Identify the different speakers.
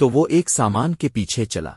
Speaker 1: تو وہ ایک سامان کے پیچھے چلا۔